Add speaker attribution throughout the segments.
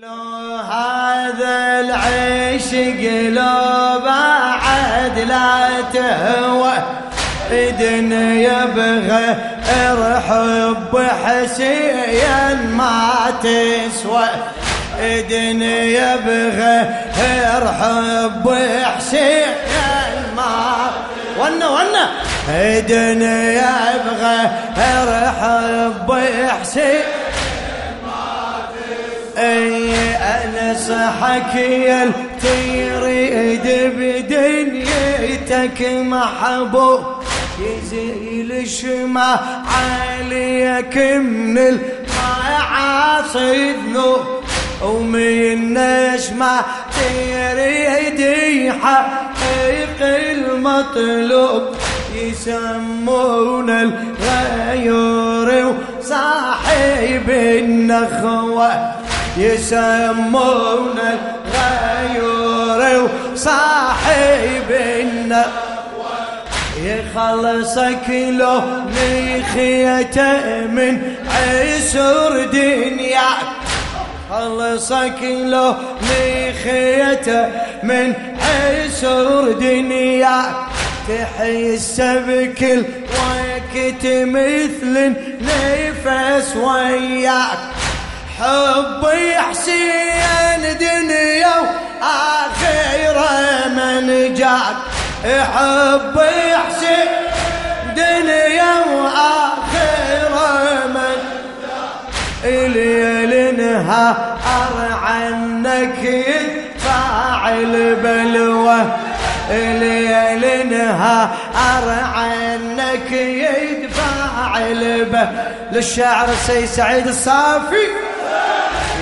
Speaker 1: لو هذا العشق لو بعد لا تهوى. إذن يبغى ارحب حسين ما تسوى. إذن يبغى ارحب حسين ما ونا ونا إذن يبغى ارحب حسين يا تريد بدنيتك محبوب. يزيل شما عليك من المعاصي ذنوب ومن نجمة تريد يحقق المطلوب. يسمون الغيور وصاحب النخوة. يسمون الغيور وصاحب النخوة يخلصك لو ميخيته من عسر دنياك خلصك لو ميخيته من عسر دنياك تحس بكل وقت مثل نفس وياك. حبي حسين دنيا وآخرة من جاك. حبي حسين دنيا وآخرة من إلي نهار عنك يدفع البلوة إلي نهار عنك يدفع البلوة للشاعر السيد سعيد الصافي.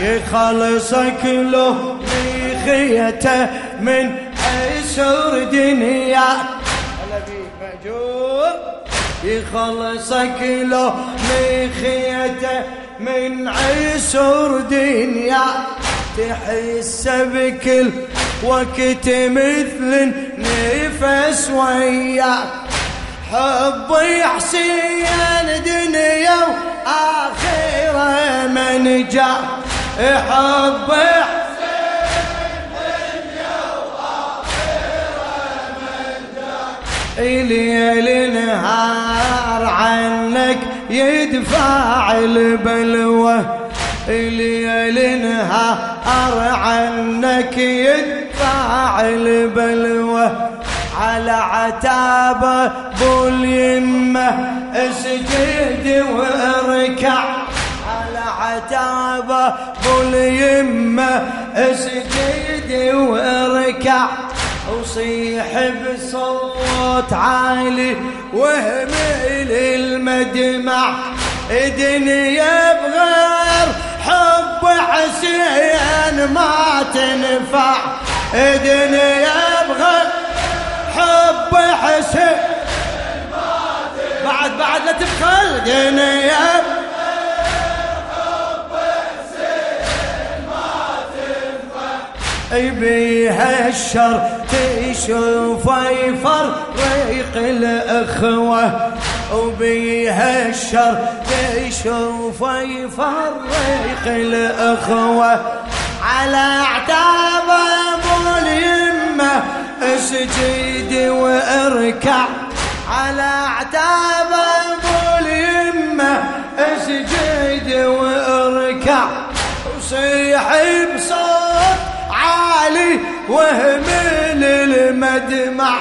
Speaker 1: يخلصك له ميخيته من عسر دنياك يخلصك له ميخيته من عسر دنياك تحس بكل وقت مثل نفس وياك حبي حسين دنيا وآخرة من جاك حب ليل نهار عنك يدفع البلوة ليل نهار عنك يدفع البلوة على عتابة بو اليمة إسجد واركع عتابة قول يمه اسجد واركع وصيح بصوت عالي واهمل المدمع دنيا بغير حب حسين ما تنفع. دنيا بغير حب حسين بعد بعد لا تبخل. دنيا بيها الشر تشوف يفرق الأخوة. وبيها الشر تشوف يفرق الأخوة. على اعتاب أبو اليمة أسجد وأركع. على اعتاب أبو اليمة أسجد وأركع. وصيح بصوت عالي وهمل المدمع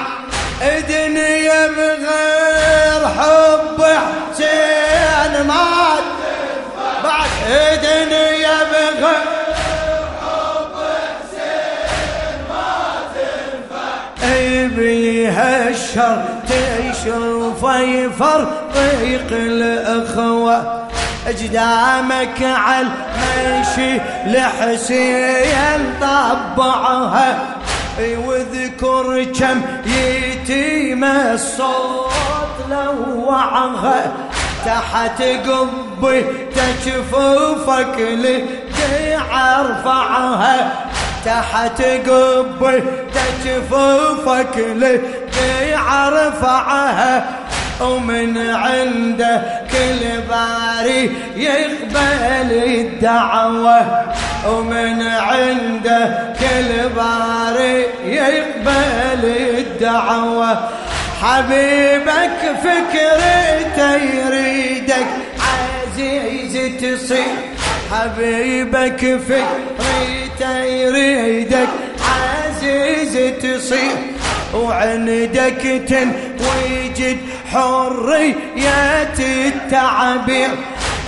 Speaker 1: دنيا بغير حب حسين ما بعد دنيا بغير حب حسين ما تنفع بيها الشر تشوف يفرق الاخوه أجدامك على المشي لحسين طبعها. واذكر كم يتيم الصوت لوعها. تحت قبي تجفوفك لدي ارفعها تحت قبي تجفوفك لدي ارفعها ومن عنده كل باري يقبل الدعوة. ومن عنده كل باري يقبل الدعوة. حبيبك فكرته يريدك عزيز تصير. حبيبك فكرته يريدك عزيز تصير. وعندك تنويجد حرية التعبير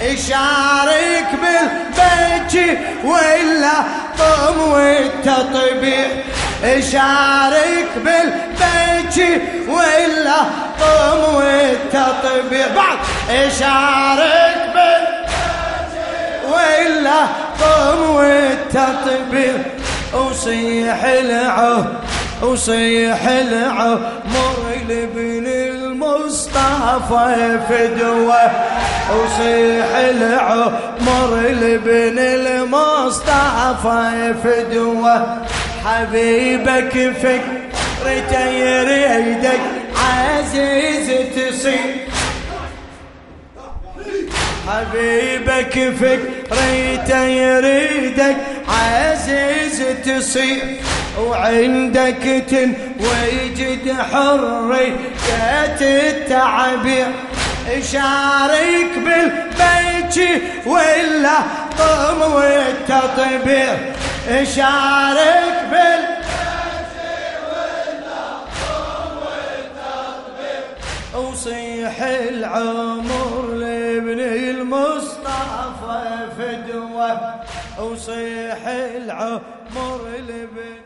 Speaker 1: يشارك بالبيت ولا طم والتطبيع يشارك بالبيت ولا طم والتطبيع بعد. يشارك بالبيت ولا طم والتطبيع وصيح العه وصيح العمر لابن المصطفى فدوة وصيح العمر لابن المصطفى فدوة. حبيبك فكرته يريدك عزيز تصير حبيبك فكرته يريدك عزيز تصير وعندك تنوجد حرية التعبير شارك بالبيت ولا طم والتطبير شارك بالبيت ولا وصيح العمر لابن المصطفى فدوة. وصيح العمر لابن